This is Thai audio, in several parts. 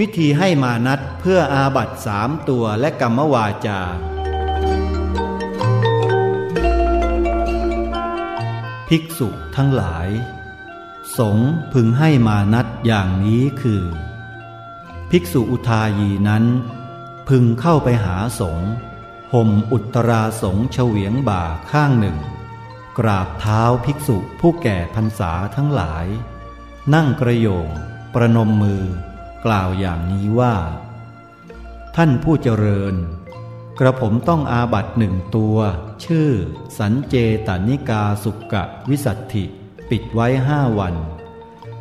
วิธีให้มานัดเพื่ออาบัตสามตัวและกรรมวาจา ภิกษุทั้งหลาย สงพึงให้มานัดอย่างนี้คือ ภิกษุอุทายีนั้น พึงเข้าไปหาสงห่มอุตราสงเฉวียงบ่าข้างหนึ่ง กราบเท้าภิกษุผู้แก่พรรษาทั้งหลาย นั่งกระโยง ประนมมือ กล่าวอย่างนี้ว่า ท่านผู้เจริญ กระผมต้องอาบัตหนึ่งตัว ชื่อ สันเจตานิกาสุกะวิสัตถิ ปิดไว้ห้าวัน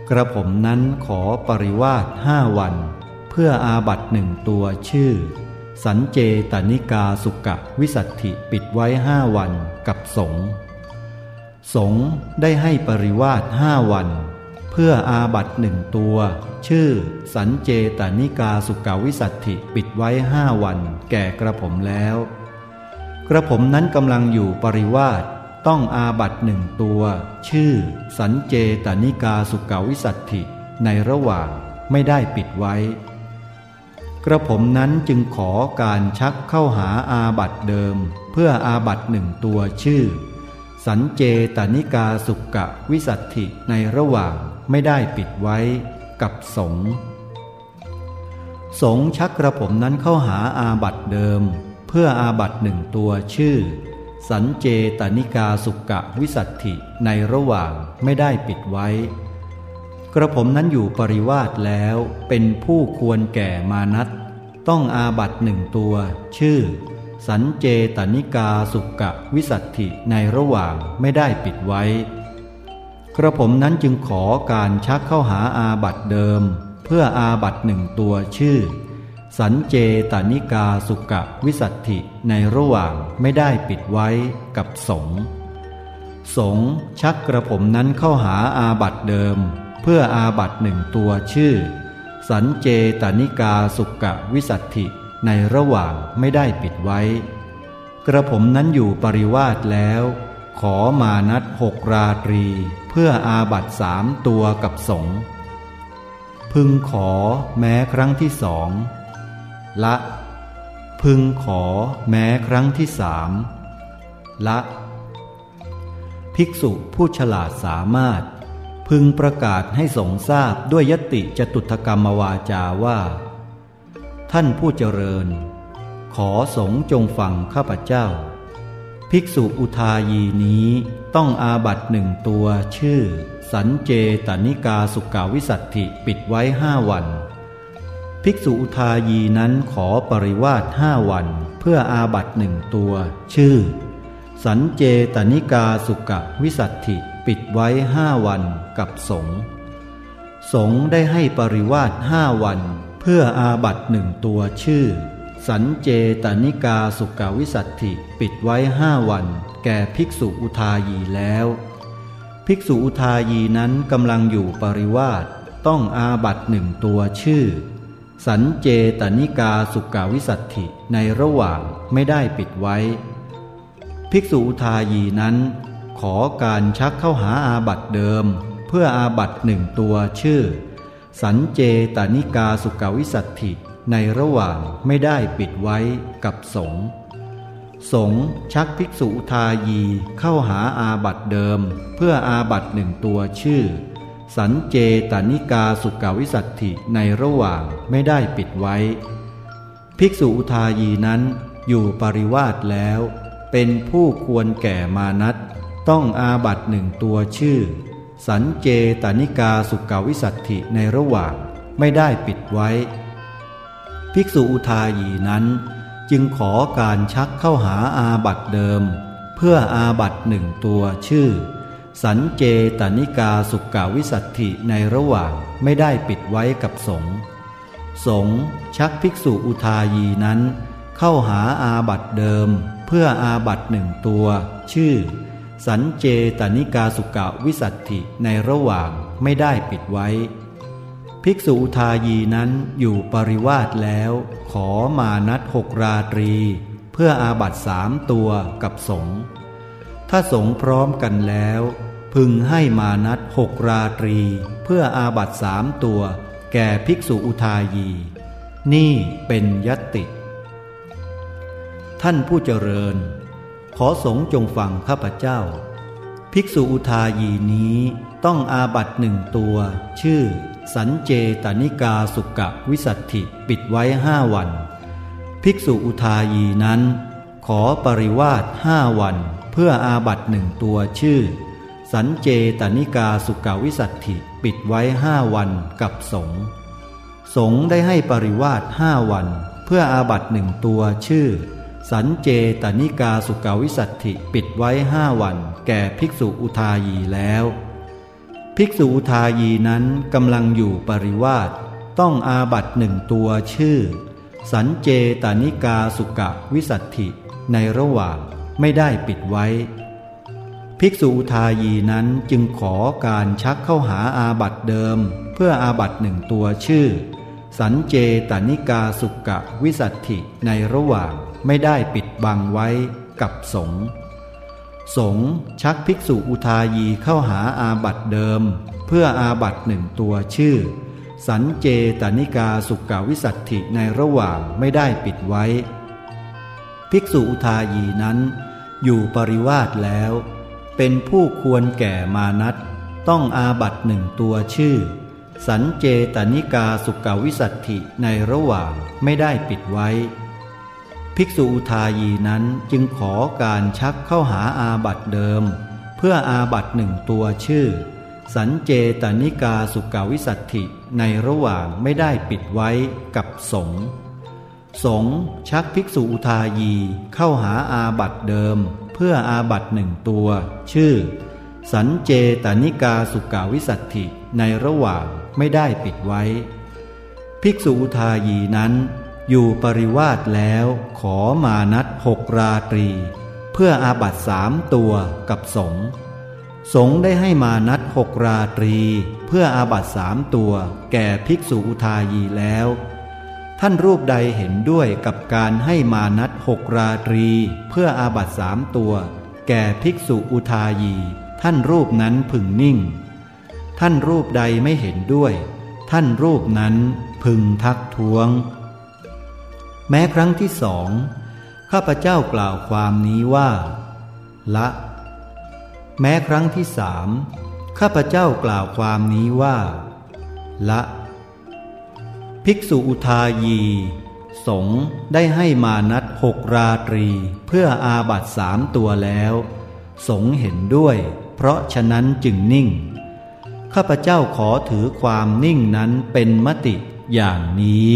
กระผมนั้นขอปริวาสห้าวัน เพื่ออาบัตหนึ่งตัวชื่อ สันเจตานิกาสุกะวิสัตถิปิดไว้ห้าวันกับสงสงได้ให้ปริวาสห้าวัน เพื่ออาบัตหนึ่งตัว ชื่อ สันเจตานิกาสุกาวิสัตถิปิดไว้ห้าวัน แก่กระผมแล้ว กระผมนั้นกำลังอยู่ปริวาสต้องอาบัตหนึ่งตัว ชื่อ สันเจตานิกาสุกาวิสัตถิในระหว่างไม่ได้ปิดไว้ กระผมนั้นจึงขอการชักเข้าหาอาบัตเดิม เพื่ออาบัตหนึ่งตัวชื่อ สันเจตานิกาสุกะวิสัตถิในระหว่าง ไม่ได้ปิดไว้กับสงสงชักกระผมนั้นเข้าหาอาบัตเดิม เพื่ออาบัตหนึ่งตัวชื่อ สันเจตนิกาสุกะวิสัตถิในระหว่างไม่ได้ปิดไว้ กระผมนั้นอยู่ปริวาสแล้วเป็นผู้ควรแก่มานัตต้องอาบัตหนึ่งตัว ชื่อ สันเจตนิกาสุกะวิสัตถิในระหว่างไม่ได้ปิดไว้ กระผมนั้นจึงขอการชักเข้าหาอาบัตเดิม เพื่ออาบัตหนึ่งตัวชื่อ สันเจตานิกาสุกะวิสัตถิในระหว่างไม่ได้ปิดไว้กับสงสงชักกระผมนั้นเข้าหาอาบัตเดิม เพื่ออาบัตหนึ่งตัวชื่อ สันเจตานิกาสุกะวิสัตถิในระหว่างไม่ได้ปิดไว้ กระผมนั้นอยู่ปริวาสแล้ว ขอมานัดหกราตรีเพื่ออาบัตสามตัวกับสงพึงขอแม้ครั้งที่สองละ พึงขอแม้ครั้งที่สามละ ภิกษุผู้ฉลาดสามารถ พึงประกาศให้สงทราบด้วยยติจตุถกรรมวาจาว่า ท่านผู้เจริญ ขอสงจงฟังข้าพเจ้า ภิกษุอุทายีนี้ต้องอาบัตหนึ่งตัวชื่อ สันเจตนิกาสุกาวิสัตถิปิดไว้ห้าวัน ภิกษุอุทายีนั้นขอปริวาสห้าวัน เพื่ออาบัตหนึ่งตัว ชื่อ สันเจตนิกาสุกวิสัตถิปิดไว้ห้าวันกับสงสงได้ให้ปริวาสห้าวัน เพื่ออาบัตหนึ่งตัวชื่อ สันเจตนิกาสุกาวิสัตถิ ปิดไว้ห้าวัน แก่ภิกษุอุทายีแล้ว ภิกษุอุทายีนั้นกำลังอยู่ปริวาสต้องอาบัตหนึ่งตัวชื่อ สันเจตนิกาสุกาวิสัตถิในระหว่างไม่ได้ปิดไว้ ภิกษุอุทายีนั้น ขอการชักเข้าหาอาบัตเดิม เพื่ออาบัตหนึ่งตัวชื่อ สันเจตนิกาสุกาวิสัตถิ ในระหว่างไม่ได้ปิดไว้กับสงสงชักภิกษุทายีเข้าหาอาบัตเดิม เพื่ออาบัตหนึ่งตัวชื่อ สันเจตานิกาสุกาวิสัตถิในระหว่างไม่ได้ปิดไว้ ภิกษุทายีนั้นอยู่ปริวาสแล้ว เป็นผู้ควรแก่มานัตต้องอาบัตหนึ่งตัวชื่อ สันเจตานิกาสุกาวิสัตถิในระหว่างไม่ได้ปิดไว้ ภิกษุอุทายีนั้น จึงขอการชักเข้าหาอาบัตเดิม เพื่ออาบัตหนึ่งตัวชื่อ สันเจตนิกาสุกาวิสัตถิในระหว่างไม่ได้ปิดไว้กับสงสงชักภิกษุอุทายีนั้น เข้าหาอาบัตเดิม เพื่ออาบัตหนึ่งตัว ชื่อ สันเจตนิกาสุกาวิสัตถิในระหว่างไม่ได้ปิดไว้ ภิกษุทายีนั้นอยู่ปริวาสแล้ว ขอมานัดหกราตรี เพื่ออาบัตสามตัวกับสงถ้าสงพร้อมกันแล้ว พึงให้มานัดหกราตรี เพื่ออาบัตสามตัว แก่ภิกษุอุทายี นี่เป็นยติ ท่านผู้เจริญ ขอสงจงฟังข้าพเจ้า ภิกษุอุทายีนี้ต้องอาบัตหนึ่งตัว ชื่อ สันเจตนิกาสุกะวิสัตถิปิดไว้ห้าวัน ภิกษุอุทายีนั้น ขอปริวาสห้าวัน เพื่ออาบัตหนึ่งตัวชื่อ สันเจตนิกาสุกาวิสัตถิปิดไว้ห้าวันกับสงสงได้ให้ปริวาสห้าวัน เพื่ออาบัตหนึ่งตัวชื่อ สันเจตนิกาสุกาวิสัตถิปิดไว้ห้าวัน แก่ภิกษุอุทายีแล้ว ภิกษุทายีนั้นกำลังอยู่ปริวาสต้องอาบัตหนึ่งตัวชื่อ สัญเจตนิกาสุกกวิสัฏฐิในระหว่างไม่ได้ปิดไว้ ภิกษุอุทายีนั้นจึงขอการชักเข้าหาอาบัตเดิม เพื่ออาบัตหนึ่งตัวชื่อ สัญเจตนิกาสุกกวิสัฏฐิในระหว่างไม่ได้ปิดบังไว้กับสงฆ์ สงฆ์ชักภิกษุอุทายีเข้าหาอาบัตเดิม เพื่ออาบัตหนึ่งตัวชื่อ สันเจตานิกาสุกาวิสัตถิในระหว่างไม่ได้ปิดไว้ ภิกษุอุทายีนั้น อยู่ปริวาสแล้ว เป็นผู้ควรแก่มานัตต้องอาบัตหนึ่งตัวชื่อ สันเจตานิกาสุกาวิสัตถิในระหว่างไม่ได้ปิดไว้ ภิกษุอุทายีนั้นจึงขอการชักเข้าหาอาบัตเดิม เพื่ออาบัตหนึ่งตัวชื่อ สันเจตนิกาสุกาวิสัตถิในระหว่างไม่ได้ปิดไว้กับสงสงชักภิกษุอุทายีเข้าหาอาบัตเดิม เพื่ออาบัตหนึ่งตัว ชื่อ สันเจตนิกาสุกาวิสัตถิในระหว่างไม่ได้ปิดไว้ ภิกษุอุทายีนั้น อยู่ปริวาสแล้วขอมานัดหกราตรี เพื่ออาบัตสามตัวกับสงฆ์สงฆ์ได้ให้มานัดหกราตรี เพื่ออาบัตสามตัว แก่ภิกษุอุทายีแล้ว ท่านรูปใดเห็นด้วยกับการให้มานัดหกราตรี เพื่ออาบัตสามตัว แก่ภิกษุอุทายี ท่านรูปนั้นพึงนิ่ง ท่านรูปใดไม่เห็นด้วย ท่านรูปนั้นพึงทักท้วง แม้ครั้งที่สองข้าพเจ้ากล่าวความนี้ว่า ละ แม้ครั้งที่สามข้าพเจ้ากล่าวความนี้ว่า ละ ภิกษุอุทายี สงได้ให้มานัดหกราตรี เพื่ออาบัตสามตัวแล้ว สงเห็นด้วย เพราะฉะนั้นจึงนิ่ง ข้าพเจ้าขอถือความนิ่งนั้นเป็นมติอย่างนี้